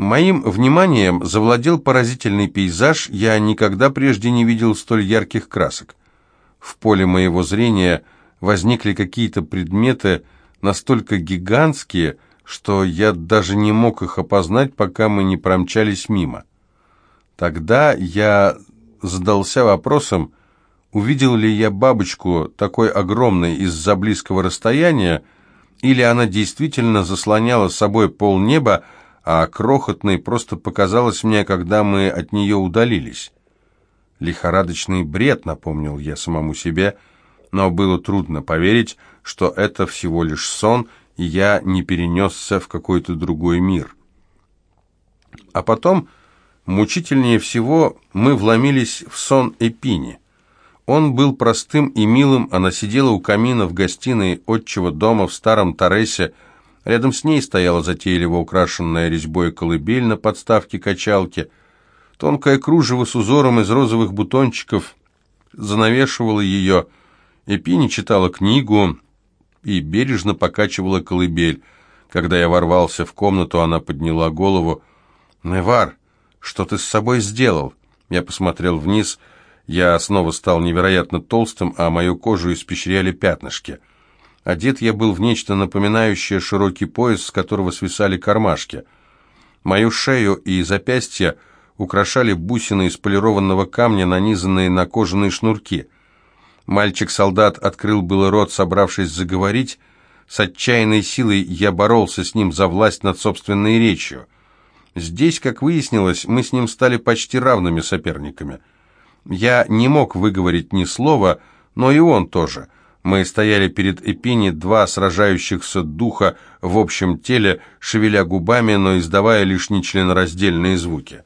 Моим вниманием завладел поразительный пейзаж, я никогда прежде не видел столь ярких красок. В поле моего зрения возникли какие-то предметы настолько гигантские, что я даже не мог их опознать, пока мы не промчались мимо. Тогда я задался вопросом, увидел ли я бабочку такой огромной из-за близкого расстояния, или она действительно заслоняла собой полнеба, а крохотной просто показалось мне, когда мы от нее удалились. Лихорадочный бред, напомнил я самому себе, но было трудно поверить, что это всего лишь сон, и я не перенесся в какой-то другой мир. А потом Мучительнее всего мы вломились в сон Эпини. Он был простым и милым, она сидела у камина в гостиной отчего дома в старом Торресе. Рядом с ней стояла затейливо украшенная резьбой колыбель на подставке качалки. Тонкое кружево с узором из розовых бутончиков занавешивало ее. Эпини читала книгу и бережно покачивала колыбель. Когда я ворвался в комнату, она подняла голову. «Невар, «Что ты с собой сделал?» Я посмотрел вниз. Я снова стал невероятно толстым, а мою кожу испещряли пятнышки. Одет я был в нечто напоминающее широкий пояс, с которого свисали кармашки. Мою шею и запястья украшали бусины из полированного камня, нанизанные на кожаные шнурки. Мальчик-солдат открыл было рот, собравшись заговорить. С отчаянной силой я боролся с ним за власть над собственной речью. Здесь, как выяснилось, мы с ним стали почти равными соперниками. Я не мог выговорить ни слова, но и он тоже. Мы стояли перед Эпини, два сражающихся духа в общем теле, шевеля губами, но издавая лишь нечленораздельные звуки.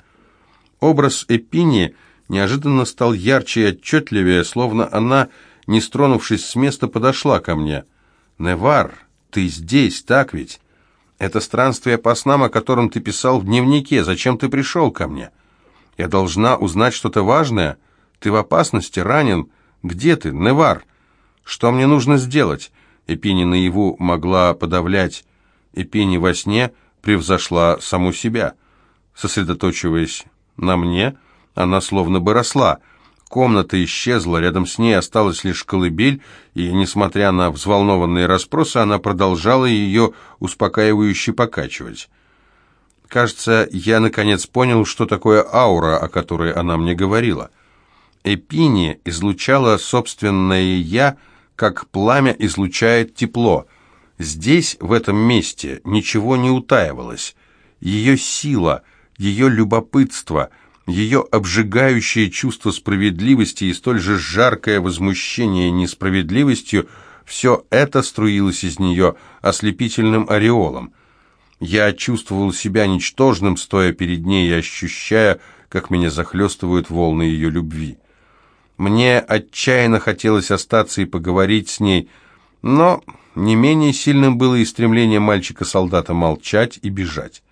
Образ Эпини неожиданно стал ярче и отчетливее, словно она, не стронувшись с места, подошла ко мне. «Невар, ты здесь, так ведь?» Это странствие по снам, о котором ты писал в дневнике. Зачем ты пришел ко мне? Я должна узнать что-то важное. Ты в опасности, ранен. Где ты, Невар? Что мне нужно сделать?» Эпини наяву могла подавлять. Эпини во сне превзошла саму себя. Сосредоточиваясь на мне, она словно бы росла — Комната исчезла, рядом с ней осталась лишь колыбель, и, несмотря на взволнованные расспросы, она продолжала ее успокаивающе покачивать. Кажется, я наконец понял, что такое аура, о которой она мне говорила. Эпини излучала собственное «я», как пламя излучает тепло. Здесь, в этом месте, ничего не утаивалось. Ее сила, ее любопытство — ее обжигающее чувство справедливости и столь же жаркое возмущение несправедливостью, все это струилось из нее ослепительным ореолом. Я чувствовал себя ничтожным, стоя перед ней и ощущая, как меня захлестывают волны ее любви. Мне отчаянно хотелось остаться и поговорить с ней, но не менее сильным было и стремление мальчика-солдата молчать и бежать.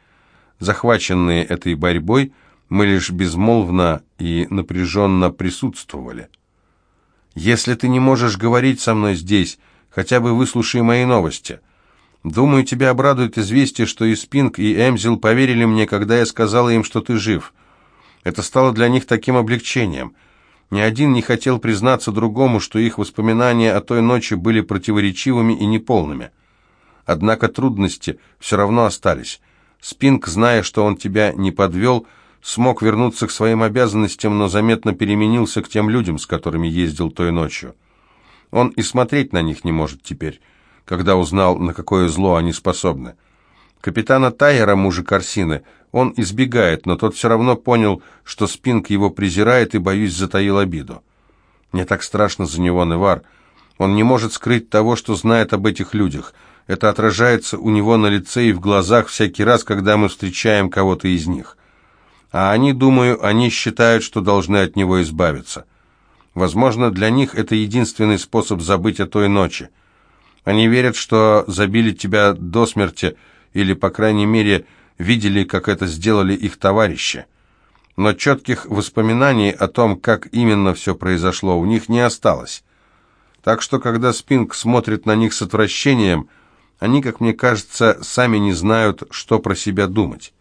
Захваченные этой борьбой, мы лишь безмолвно и напряженно присутствовали. «Если ты не можешь говорить со мной здесь, хотя бы выслушай мои новости. Думаю, тебя обрадует известие, что и Спинг, и Эмзил поверили мне, когда я сказала им, что ты жив. Это стало для них таким облегчением. Ни один не хотел признаться другому, что их воспоминания о той ночи были противоречивыми и неполными. Однако трудности все равно остались. Спинг, зная, что он тебя не подвел, — смог вернуться к своим обязанностям, но заметно переменился к тем людям, с которыми ездил той ночью. Он и смотреть на них не может теперь, когда узнал, на какое зло они способны. Капитана Тайера, мужа Корсины, он избегает, но тот все равно понял, что Спинг его презирает и, боюсь, затаил обиду. Мне так страшно за него, Невар. Он не может скрыть того, что знает об этих людях. Это отражается у него на лице и в глазах всякий раз, когда мы встречаем кого-то из них. А они, думаю, они считают, что должны от него избавиться. Возможно, для них это единственный способ забыть о той ночи. Они верят, что забили тебя до смерти, или, по крайней мере, видели, как это сделали их товарищи. Но четких воспоминаний о том, как именно все произошло, у них не осталось. Так что, когда Спинг смотрит на них с отвращением, они, как мне кажется, сами не знают, что про себя думать.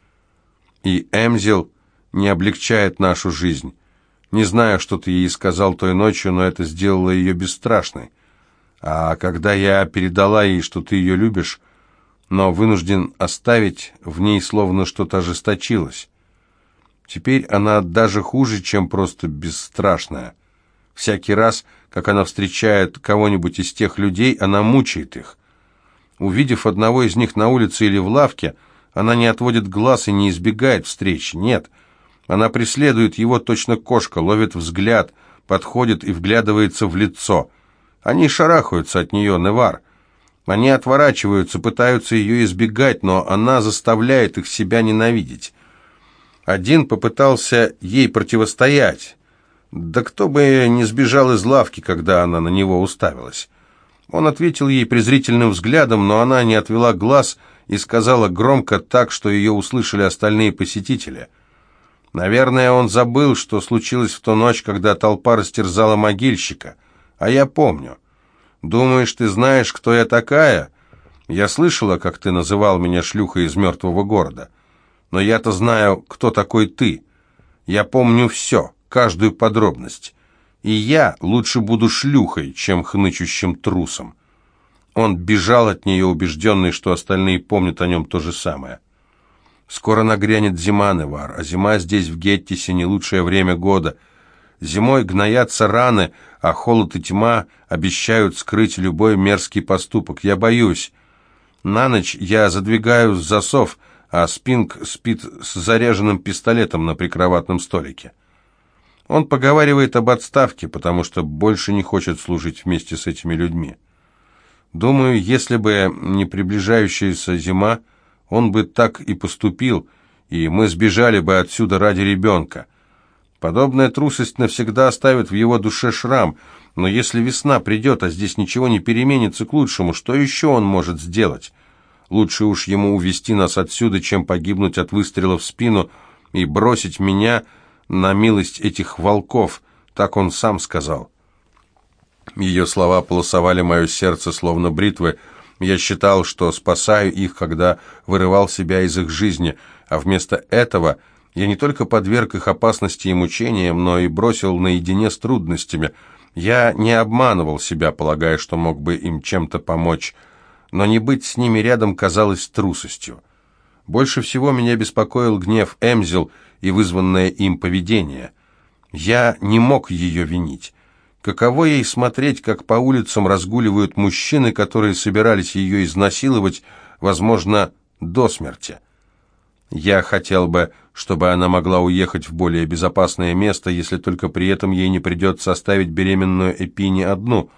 И Эмзил не облегчает нашу жизнь. Не знаю, что ты ей сказал той ночью, но это сделало ее бесстрашной. А когда я передала ей, что ты ее любишь, но вынужден оставить, в ней словно что-то ожесточилось. Теперь она даже хуже, чем просто бесстрашная. Всякий раз, как она встречает кого-нибудь из тех людей, она мучает их. Увидев одного из них на улице или в лавке, она не отводит глаз и не избегает встречи. Нет, она преследует его точно кошка, ловит взгляд, подходит и вглядывается в лицо. Они шарахаются от нее, Невар. Они отворачиваются, пытаются ее избегать, но она заставляет их себя ненавидеть. Один попытался ей противостоять. Да кто бы не сбежал из лавки, когда она на него уставилась. Он ответил ей презрительным взглядом, но она не отвела глаз и сказала громко так, что ее услышали остальные посетители. Наверное, он забыл, что случилось в ту ночь, когда толпа растерзала могильщика. А я помню. Думаешь, ты знаешь, кто я такая? Я слышала, как ты называл меня шлюхой из мертвого города. Но я-то знаю, кто такой ты. Я помню все, каждую подробность. И я лучше буду шлюхой, чем хнычущим трусом. Он бежал от нее, убежденный, что остальные помнят о нем то же самое. Скоро нагрянет зима, Невар, а зима здесь, в Геттисе, не лучшее время года. Зимой гноятся раны, а холод и тьма обещают скрыть любой мерзкий поступок. Я боюсь. На ночь я задвигаю засов, а Спинг спит с заряженным пистолетом на прикроватном столике. Он поговаривает об отставке, потому что больше не хочет служить вместе с этими людьми. Думаю, если бы не приближающаяся зима, он бы так и поступил, и мы сбежали бы отсюда ради ребенка. Подобная трусость навсегда оставит в его душе шрам, но если весна придет, а здесь ничего не переменится к лучшему, что еще он может сделать? Лучше уж ему увести нас отсюда, чем погибнуть от выстрела в спину и бросить меня на милость этих волков, так он сам сказал. Ее слова полосовали мое сердце, словно бритвы. Я считал, что спасаю их, когда вырывал себя из их жизни, а вместо этого я не только подверг их опасности и мучениям, но и бросил наедине с трудностями. Я не обманывал себя, полагая, что мог бы им чем-то помочь, но не быть с ними рядом казалось трусостью. Больше всего меня беспокоил гнев Эмзел и вызванное им поведение. Я не мог ее винить. Каково ей смотреть, как по улицам разгуливают мужчины, которые собирались ее изнасиловать, возможно, до смерти? Я хотел бы, чтобы она могла уехать в более безопасное место, если только при этом ей не придется оставить беременную Эпини одну.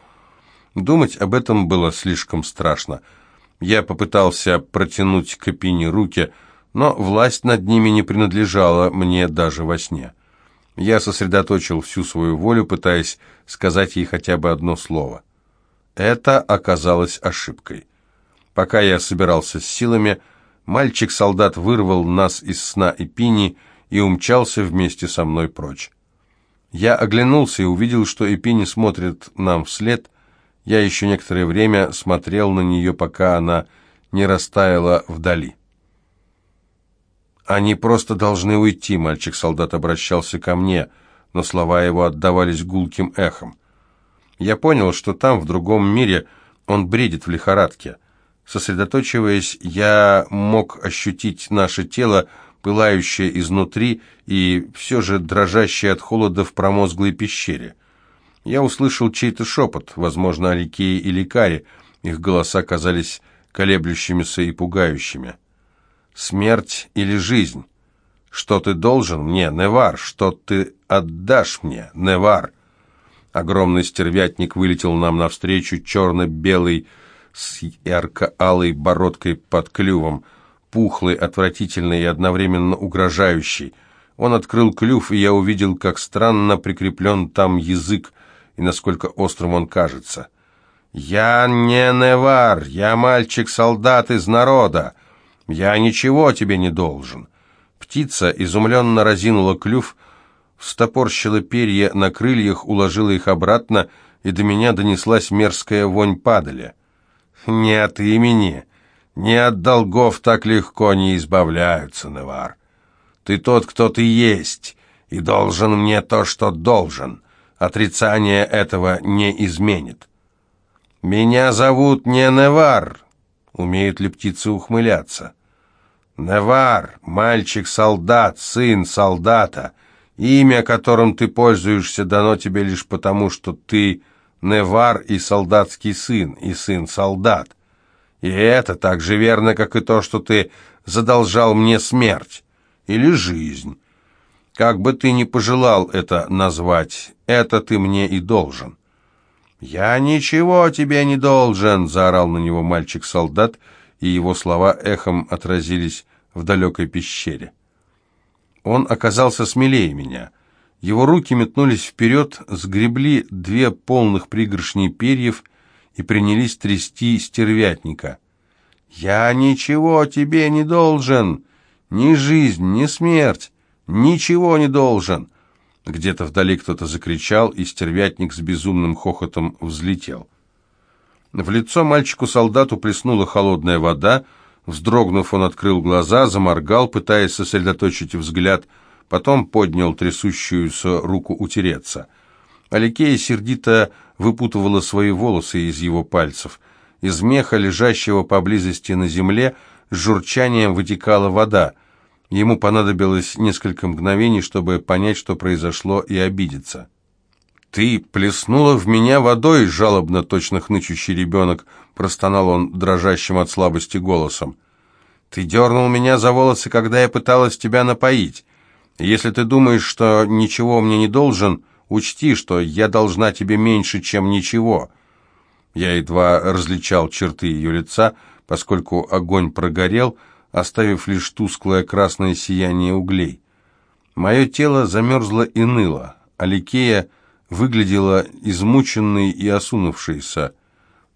Думать об этом было слишком страшно. Я попытался протянуть к Эпине руки, но власть над ними не принадлежала мне даже во сне. Я сосредоточил всю свою волю, пытаясь сказать ей хотя бы одно слово. Это оказалось ошибкой. Пока я собирался с силами, мальчик-солдат вырвал нас из сна Эпини и умчался вместе со мной прочь. Я оглянулся и увидел, что Эпини смотрит нам вслед. Я еще некоторое время смотрел на нее, пока она не растаяла вдали. «Они просто должны уйти», — мальчик-солдат обращался ко мне, но слова его отдавались гулким эхом. Я понял, что там, в другом мире, он бредит в лихорадке. Сосредоточиваясь, я мог ощутить наше тело, пылающее изнутри и все же дрожащее от холода в промозглой пещере. Я услышал чей-то шепот, возможно, о Ликее и Ликаре. Их голоса казались колеблющимися и пугающими. Смерть или жизнь? Что ты должен мне, Невар? Что ты отдашь мне, Невар?» Огромный стервятник вылетел нам навстречу, черно-белый, с ярко-алой бородкой под клювом, пухлый, отвратительный и одновременно угрожающий. Он открыл клюв, и я увидел, как странно прикреплен там язык, и насколько острым он кажется. «Я не Невар, я мальчик-солдат из народа. «Я ничего тебе не должен». Птица изумленно разинула клюв, встопорщила перья на крыльях, уложила их обратно, и до меня донеслась мерзкая вонь падали. «Не от имени, не от долгов так легко не избавляются, Невар. Ты тот, кто ты есть, и должен мне то, что должен. Отрицание этого не изменит. Меня зовут не Невар. Умеют ли птицы ухмыляться? Невар, мальчик-солдат, сын солдата. Имя, которым ты пользуешься, дано тебе лишь потому, что ты Невар и солдатский сын, и сын-солдат. И это так же верно, как и то, что ты задолжал мне смерть или жизнь. Как бы ты ни пожелал это назвать, это ты мне и должен». «Я ничего тебе не должен!» — заорал на него мальчик-солдат, и его слова эхом отразились в далекой пещере. Он оказался смелее меня. Его руки метнулись вперед, сгребли две полных пригоршни перьев и принялись трясти стервятника. «Я ничего тебе не должен! Ни жизнь, ни смерть! Ничего не должен!» Где-то вдали кто-то закричал, и стервятник с безумным хохотом взлетел. В лицо мальчику-солдату плеснула холодная вода, вздрогнув, он открыл глаза, заморгал, пытаясь сосредоточить взгляд, потом поднял трясущуюся руку утереться. Аликея сердито выпутывала свои волосы из его пальцев. Из меха, лежащего поблизости на земле, с журчанием вытекала вода. Ему понадобилось несколько мгновений, чтобы понять, что произошло, и обидеться. «Ты плеснула в меня водой!» — жалобно, точно хнычущий ребенок, простонал он дрожащим от слабости голосом. «Ты дернул меня за волосы, когда я пыталась тебя напоить. Если ты думаешь, что ничего мне не должен, учти, что я должна тебе меньше, чем ничего». Я едва различал черты ее лица, поскольку огонь прогорел, — оставив лишь тусклое красное сияние углей. Мое тело замерзло и ныло. Аликея выглядела измученной и осунувшейся.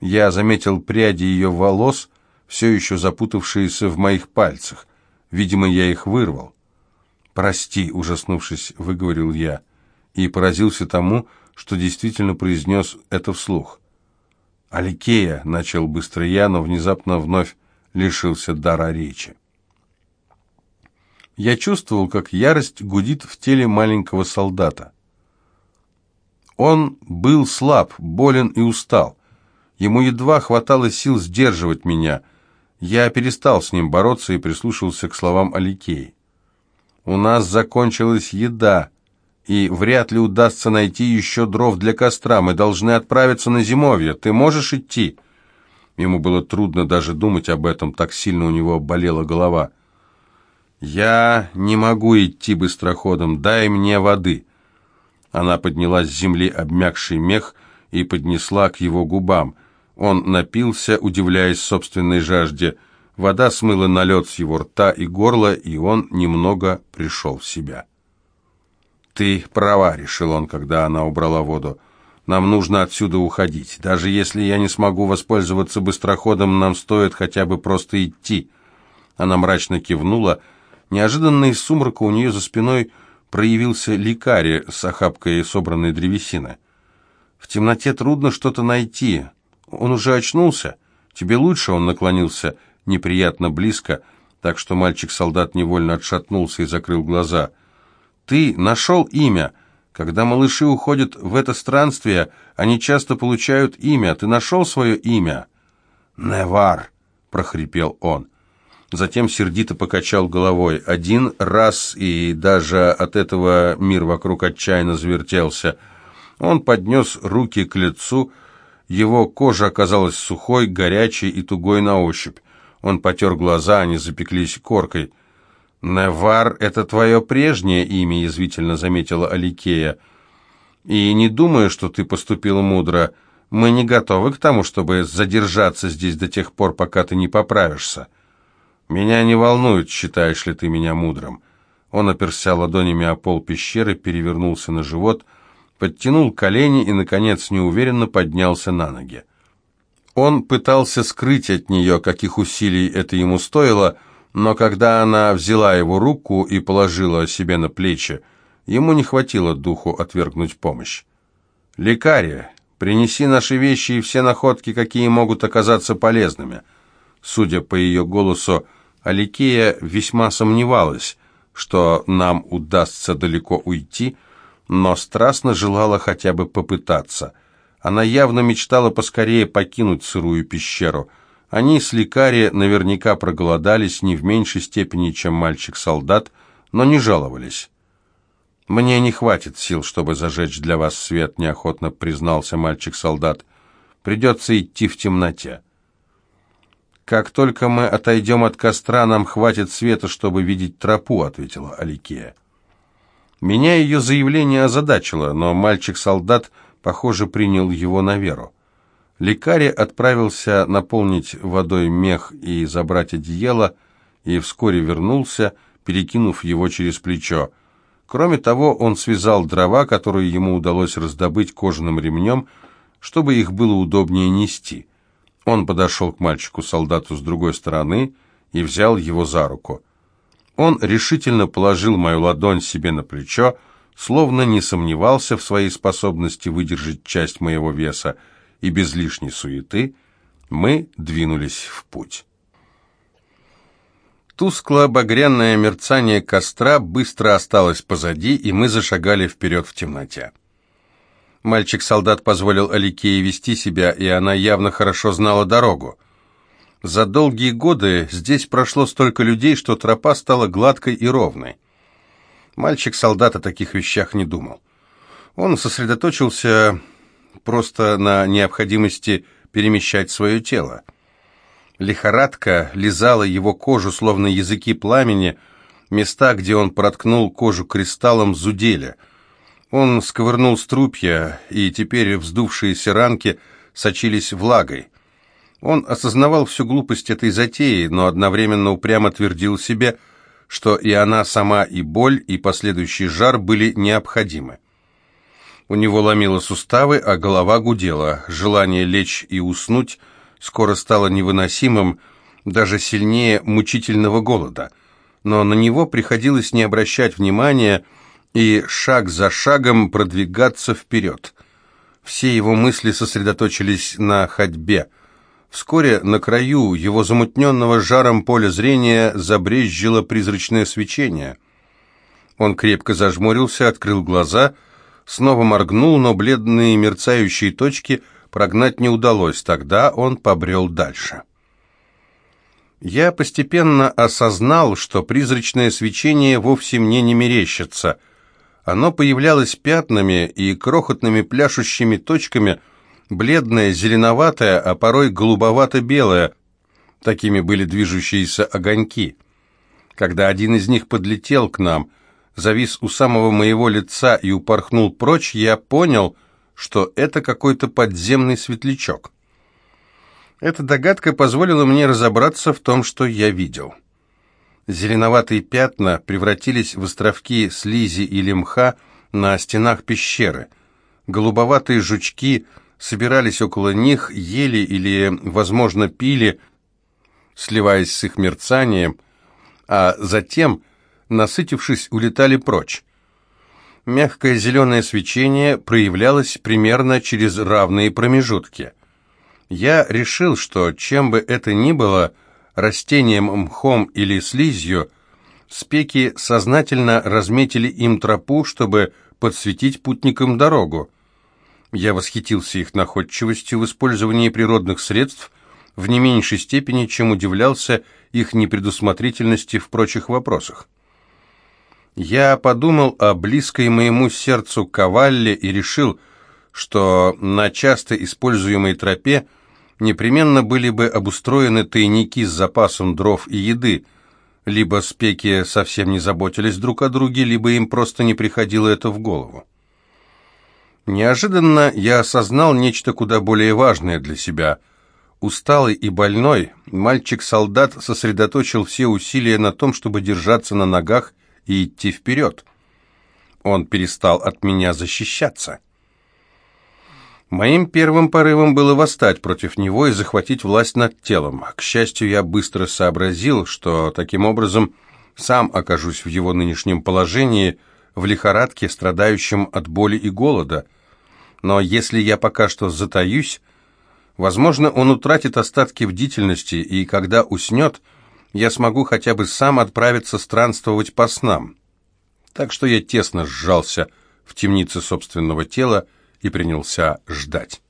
Я заметил пряди ее волос, все еще запутавшиеся в моих пальцах. Видимо, я их вырвал. «Прости», — ужаснувшись, выговорил я, и поразился тому, что действительно произнес это вслух. «Аликея», — начал быстро я, но внезапно вновь лишился дара речи. Я чувствовал, как ярость гудит в теле маленького солдата. Он был слаб, болен и устал. Ему едва хватало сил сдерживать меня. Я перестал с ним бороться и прислушался к словам Аликеи. «У нас закончилась еда, и вряд ли удастся найти еще дров для костра. Мы должны отправиться на зимовье. Ты можешь идти?» Ему было трудно даже думать об этом, так сильно у него болела голова. «Я не могу идти быстроходом, дай мне воды». Она подняла с земли обмякший мех и поднесла к его губам. Он напился, удивляясь собственной жажде. Вода смыла налет с его рта и горла, и он немного пришел в себя. «Ты права», — решил он, когда она убрала воду. Нам нужно отсюда уходить. Даже если я не смогу воспользоваться быстроходом, нам стоит хотя бы просто идти». Она мрачно кивнула. Неожиданно из сумрака у нее за спиной проявился лекарь с охапкой собранной древесины. «В темноте трудно что-то найти. Он уже очнулся? Тебе лучше?» Он наклонился неприятно близко, так что мальчик-солдат невольно отшатнулся и закрыл глаза. «Ты нашел имя?» Когда малыши уходят в это странствие, они часто получают имя. Ты нашел свое имя?» «Невар», — прохрипел он. Затем сердито покачал головой. Один раз, и даже от этого мир вокруг отчаянно завертелся. Он поднес руки к лицу, его кожа оказалась сухой, горячей и тугой на ощупь. Он потер глаза, они запеклись коркой. «Невар — это твое прежнее имя», — язвительно заметила Аликея. «И не думаю, что ты поступила мудро. Мы не готовы к тому, чтобы задержаться здесь до тех пор, пока ты не поправишься. Меня не волнует, считаешь ли ты меня мудрым». Он оперся ладонями о пол пещеры, перевернулся на живот, подтянул колени и, наконец, неуверенно поднялся на ноги. Он пытался скрыть от нее, каких усилий это ему стоило, — но когда она взяла его руку и положила себе на плечи, ему не хватило духу отвергнуть помощь. «Лекария, принеси наши вещи и все находки, какие могут оказаться полезными». Судя по ее голосу, Аликея весьма сомневалась, что нам удастся далеко уйти, но страстно желала хотя бы попытаться. Она явно мечтала поскорее покинуть сырую пещеру. Они с лекари наверняка проголодались не в меньшей степени, чем мальчик-солдат, но не жаловались. «Мне не хватит сил, чтобы зажечь для вас свет», — неохотно признался мальчик-солдат. «Придется идти в темноте». «Как только мы отойдем от костра, нам хватит света, чтобы видеть тропу», — ответила Аликея. Меня ее заявление озадачило, но мальчик-солдат, похоже, принял его на веру. Лекарь отправился наполнить водой мех и забрать одеяло, и вскоре вернулся, перекинув его через плечо. Кроме того, он связал дрова, которые ему удалось раздобыть кожаным ремнем, чтобы их было удобнее нести. Он подошел к мальчику-солдату с другой стороны и взял его за руку. Он решительно положил мою ладонь себе на плечо, словно не сомневался в своей способности выдержать часть моего веса, и без лишней суеты мы двинулись в путь. Тускло-багряное мерцание костра быстро осталось позади, и мы зашагали вперед в темноте. Мальчик-солдат позволил Аликее вести себя, и она явно хорошо знала дорогу. За долгие годы здесь прошло столько людей, что тропа стала гладкой и ровной. Мальчик-солдат о таких вещах не думал. Он сосредоточился просто на необходимости перемещать свое тело. Лихорадка лизала его кожу, словно языки пламени. Места, где он проткнул кожу кристаллом, зудели. Он сковырнул струпья, и теперь вздувшиеся ранки сочились влагой. Он осознавал всю глупость этой затеи, но одновременно упрямо твердил себе, что и она сама, и боль, и последующий жар были необходимы. У него ломило суставы, а голова гудела. Желание лечь и уснуть – скоро стало невыносимым, даже сильнее мучительного голода. Но на него приходилось не обращать внимания и шаг за шагом продвигаться вперед. Все его мысли сосредоточились на ходьбе. Вскоре на краю его замутненного жаром поля зрения забрезжило призрачное свечение. Он крепко зажмурился, открыл глаза, снова моргнул, но бледные мерцающие точки – прогнать не удалось, тогда он побрел дальше. Я постепенно осознал, что призрачное свечение вовсе мне не мерещится. Оно появлялось пятнами и крохотными пляшущими точками, бледное, зеленоватое, а порой голубовато-белое. Такими были движущиеся огоньки. Когда один из них подлетел к нам, завис у самого моего лица и упорхнул прочь, я понял — что это какой-то подземный светлячок. Эта догадка позволила мне разобраться в том, что я видел. Зеленоватые пятна превратились в островки слизи или мха на стенах пещеры. Голубоватые жучки собирались около них, ели или, возможно, пили, сливаясь с их мерцанием, а затем, насытившись, улетали прочь. Мягкое зеленое свечение проявлялось примерно через равные промежутки. Я решил, что чем бы это ни было, растением, мхом или слизью, спеки сознательно разметили им тропу, чтобы подсветить путникам дорогу. Я восхитился их находчивостью в использовании природных средств в не меньшей степени, чем удивлялся их непредусмотрительности в прочих вопросах. Я подумал о близкой моему сердцу кавалле и решил, что на часто используемой тропе непременно были бы обустроены тайники с запасом дров и еды, либо спеки совсем не заботились друг о друге, либо им просто не приходило это в голову. Неожиданно я осознал нечто куда более важное для себя. Усталый и больной, мальчик-солдат сосредоточил все усилия на том, чтобы держаться на ногах и идти вперед. Он перестал от меня защищаться. Моим первым порывом было восстать против него и захватить власть над телом. К счастью, я быстро сообразил, что таким образом сам окажусь в его нынешнем положении, в лихорадке, страдающем от боли и голода. Но если я пока что затаюсь, возможно, он утратит остатки бдительности, и когда уснет, я смогу хотя бы сам отправиться странствовать по снам. Так что я тесно сжался в темнице собственного тела и принялся ждать.